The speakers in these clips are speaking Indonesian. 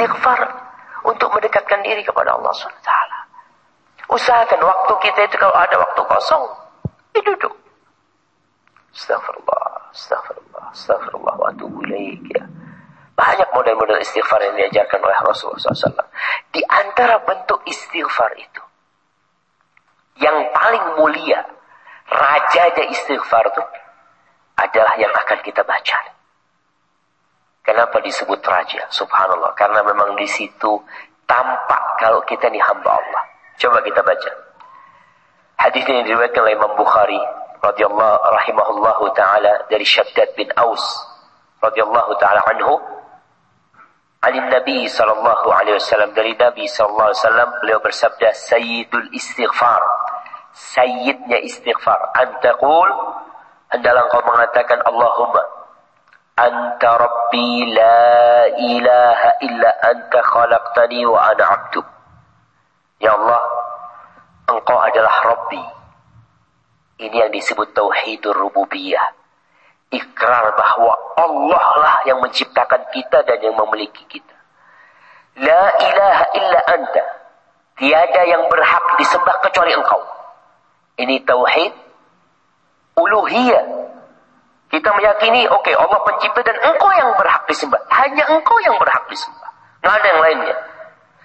istighfar untuk mendekatkan diri kepada Allah SWT. Usahakan waktu kita itu kalau ada waktu kosong, ya duduk. Astagfirullah, astagfirullah, astagfirullah, wa atubu ilaik ya. Banyak model-model istighfar yang diajarkan oleh Rasulullah SAW. Di antara bentuk istighfar itu, yang paling mulia, raja istighfar itu adalah yang akan kita baca. Kenapa disebut raja? Subhanallah. Karena memang di situ tampak kalau kita ini hamba Allah. Coba kita baca. Hadis ini diriwayatkan oleh Imam Bukhari radhiyallahu rahimahullahu taala dari Syaddad bin Aus radhiyallahu taala anhu Ali Nabi sallallahu alaihi wasallam dari Nabi sallallahu alaihi wasallam beliau bersabda sayyidul istighfar sayyidnya istighfar antaqul hendaklah engkau mengatakan Allahumma anta rabbi la ilaha illa anta khalaqtani wa ana 'abduk. Ya Allah engkau adalah rabbi. Ini yang disebut tauhidur rububiyah. Ikrar bahwa Allah lah yang menciptakan kita dan yang memiliki kita. La ilaha illa anta. Tiada yang berhak disembah kecuali engkau. Ini tauhid uluhiyah. Kita meyakini, oke, okay, Allah pencipta dan engkau yang berhak disembah. Hanya engkau yang berhak disembah. Nggak ada yang lainnya.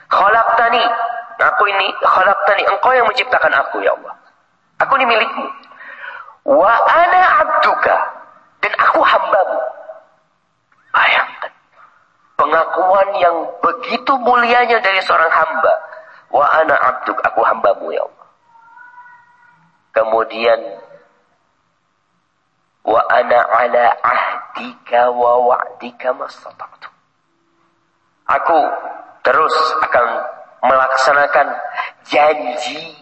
Khalaqtani. Aku ini, khalaqtani. Engkau yang menciptakan aku, ya Allah. Aku ini milikmu. Wa ana abduka. Dan aku hambamu. Bayangkan. Pengakuan yang begitu mulianya dari seorang hamba. Wa ana abduk. Aku hambamu, ya Allah. Kemudian wa ana ala ahdika wa wa'dika mastata'tu. Aku terus akan melaksanakan janji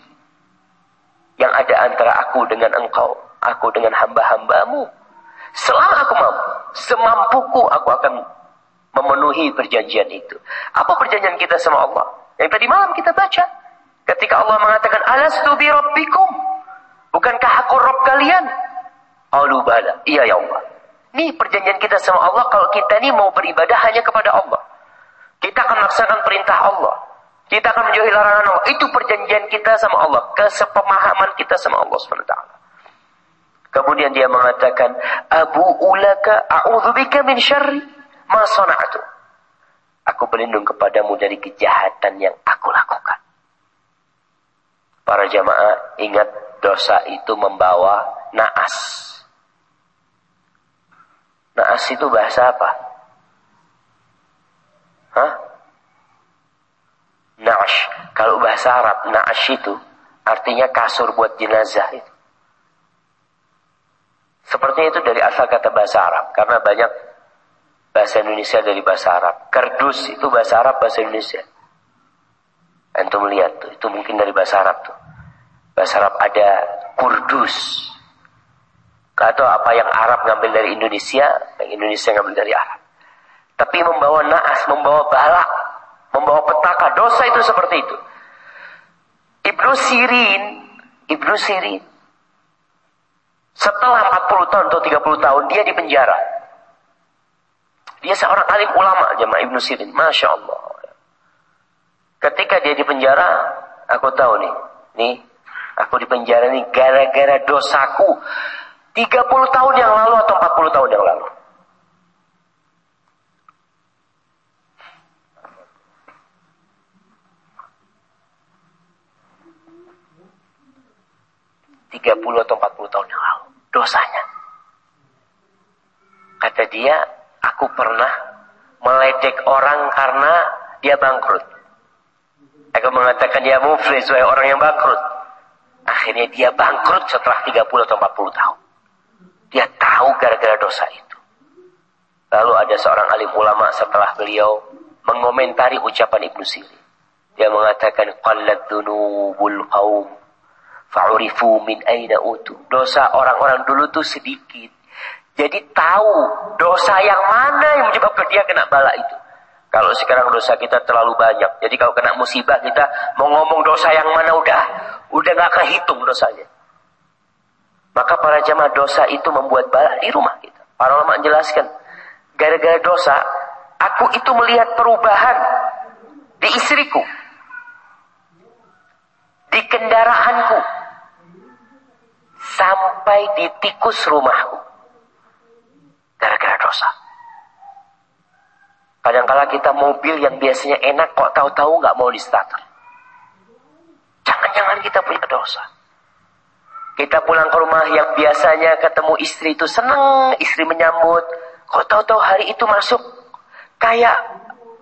yang ada antara aku dengan engkau, aku dengan hamba-hambamu. Selama aku mampu, semampuku aku akan memenuhi perjanjian itu. Apa perjanjian kita sama Allah? Yang tadi malam kita baca. Ketika Allah mengatakan, Alastu bi rabbikum. Bukankah aku Rob kalian? Qalu bala. Iya ya Allah. Ini perjanjian kita sama Allah kalau kita ini mau beribadah hanya kepada Allah. Kita akan melaksanakan perintah Allah. Kita akan menjauhi larangan Allah. Itu perjanjian kita sama Allah. Kesepemahaman kita sama Allah SWT. Kemudian dia mengatakan, Abu ulaka a'udzubika min syarri ma sana'atu. Aku berlindung kepadamu dari kejahatan yang aku lakukan. Para jamaah ingat dosa itu membawa naas. Naas itu bahasa apa? Hah? Naas. Kalau bahasa Arab, naas itu artinya kasur buat jenazah itu. Sepertinya itu dari asal kata bahasa Arab. Karena banyak bahasa Indonesia dari bahasa Arab. Kerdus itu bahasa Arab, bahasa Indonesia. Antum lihat tuh, itu mungkin dari bahasa Arab tuh. Bahasa Arab ada kurdus. Atau apa yang Arab ngambil dari Indonesia, yang Indonesia ngambil dari Arab. Tapi membawa naas, membawa balak, membawa petaka. Dosa itu seperti itu. Ibnu Sirin, Ibnu Sirin, setelah 40 tahun atau 30 tahun dia di penjara. Dia seorang alim ulama jemaah Ibnu Sirin, masya Allah. Ketika dia di penjara, aku tahu nih, nih Aku di penjara ini gara-gara dosaku 30 tahun yang lalu atau 40 tahun yang lalu. Tiga puluh atau empat puluh tahun yang lalu. Dosanya. Kata dia, aku pernah meledek orang karena dia bangkrut. Aku mengatakan dia muflis, orang yang bangkrut. Akhirnya dia bangkrut setelah 30 atau 40 tahun. Dia tahu gara-gara dosa itu. Lalu ada seorang alim ulama setelah beliau mengomentari ucapan Ibnu Sirin. Dia mengatakan qallat qaum fa'urifu min aina utu. Dosa orang-orang dulu tuh sedikit. Jadi tahu dosa yang mana yang menyebabkan dia kena bala itu. Kalau sekarang dosa kita terlalu banyak. Jadi kalau kena musibah kita mau ngomong dosa yang mana udah. Udah gak kehitung dosanya. Maka para jamaah dosa itu membuat bala di rumah kita. Para ulama menjelaskan. Gara-gara dosa, aku itu melihat perubahan di istriku, di kendaraanku, sampai di tikus rumahku. Gara-gara dosa. Kadang-kala kita mobil yang biasanya enak kok tahu-tahu nggak mau di starter. Jangan-jangan kita punya dosa. Kita pulang ke rumah yang biasanya ketemu istri itu senang, istri menyambut. Kok tahu-tahu hari itu masuk kayak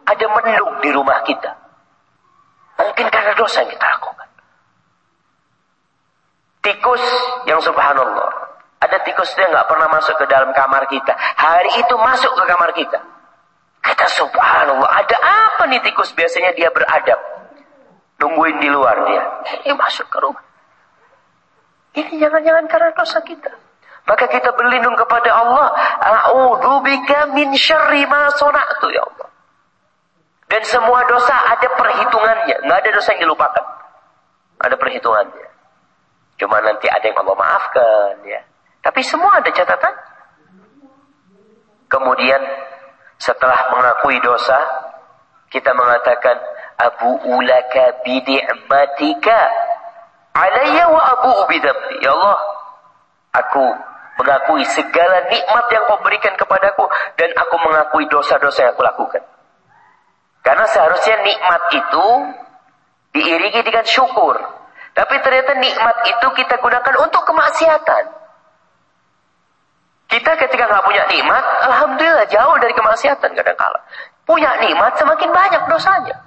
ada mendung di rumah kita. Mungkin karena dosa yang kita lakukan. Tikus yang subhanallah. Ada tikus dia nggak pernah masuk ke dalam kamar kita. Hari itu masuk ke kamar kita. Kita subhanallah. Ada apa nih tikus? Biasanya dia beradab. Nungguin di luar dia. Ini masuk ke rumah. Ini jangan-jangan karena dosa kita. Maka kita berlindung kepada Allah. A'udzubika min syarri ma ya Allah. Dan semua dosa ada perhitungannya. Nggak ada dosa yang dilupakan. Ada perhitungannya. Cuma nanti ada yang Allah maafkan ya. Tapi semua ada catatan. Kemudian setelah mengakui dosa, kita mengatakan Abu ulaka bidi'matika alayya wa abu bidambi. Ya Allah, aku mengakui segala nikmat yang kau berikan kepadaku dan aku mengakui dosa-dosa yang aku lakukan. Karena seharusnya nikmat itu diiringi dengan syukur. Tapi ternyata nikmat itu kita gunakan untuk kemaksiatan. Kita ketika nggak punya nikmat, alhamdulillah jauh dari kemaksiatan kadang-kala. Punya nikmat semakin banyak dosanya.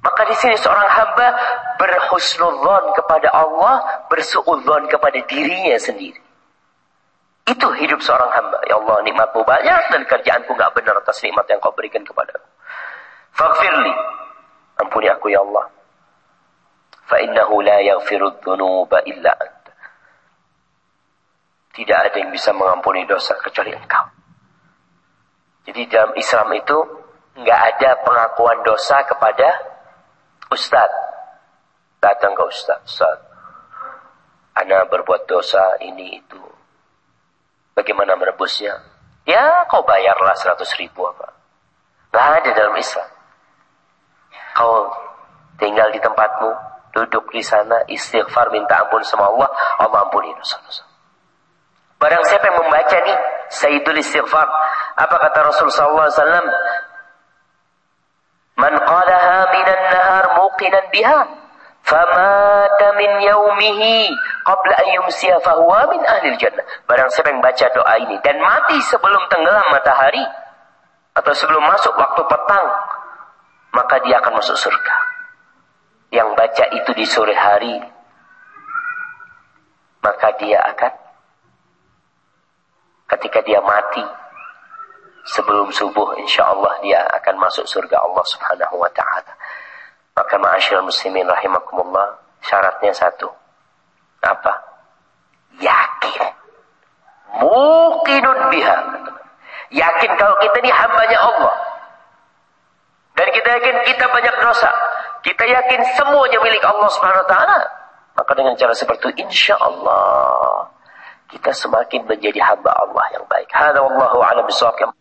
Maka di sini seorang hamba berhusnudzon kepada Allah, bersuudzon kepada dirinya sendiri. Itu hidup seorang hamba. Ya Allah, nikmatmu banyak dan kerjaanku nggak benar atas nikmat yang kau berikan kepadaku. Faghfirli. Ampuni aku ya Allah. Fa innahu la dzunuba illa anta. Tidak ada yang bisa mengampuni dosa kecuali engkau. Jadi dalam Islam itu nggak ada pengakuan dosa kepada ustadz. Datang ke ustadz, ustadz. Ana berbuat dosa ini itu. Bagaimana merebusnya? Ya kau bayarlah seratus ribu apa. Nggak ada dalam Islam. Kau tinggal di tempatmu, Duduk di sana, istighfar, minta ampun sama Allah, Allah ampuni dosa-dosa. Barang siapa yang membaca nih, Sayyidul Istighfar. Apa kata Rasulullah SAW? Biha. Famata min yaumihi qabla an yumsiya fahuwa min ahlil jannah. Barang siapa yang baca doa ini dan mati sebelum tenggelam matahari atau sebelum masuk waktu petang, maka dia akan masuk surga yang baca itu di sore hari, maka dia akan ketika dia mati sebelum subuh insya Allah dia akan masuk surga Allah subhanahu wa ta'ala maka ma'asyil muslimin rahimakumullah syaratnya satu apa? yakin muqinun biha yakin kalau kita ini hambanya Allah dan kita yakin kita banyak dosa kita yakin semuanya milik Allah Subhanahu wa taala. Maka dengan cara seperti itu insya Allah kita semakin menjadi hamba Allah yang baik. Hada wallahu a'lam bishawab.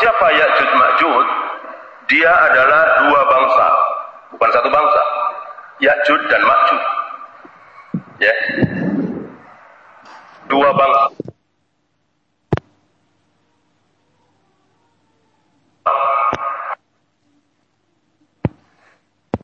Siapa Ya'jud Ma'jud? Dia adalah dua bangsa, bukan satu bangsa. Ya'jud dan Ma'jud. Ya. Dua bangsa.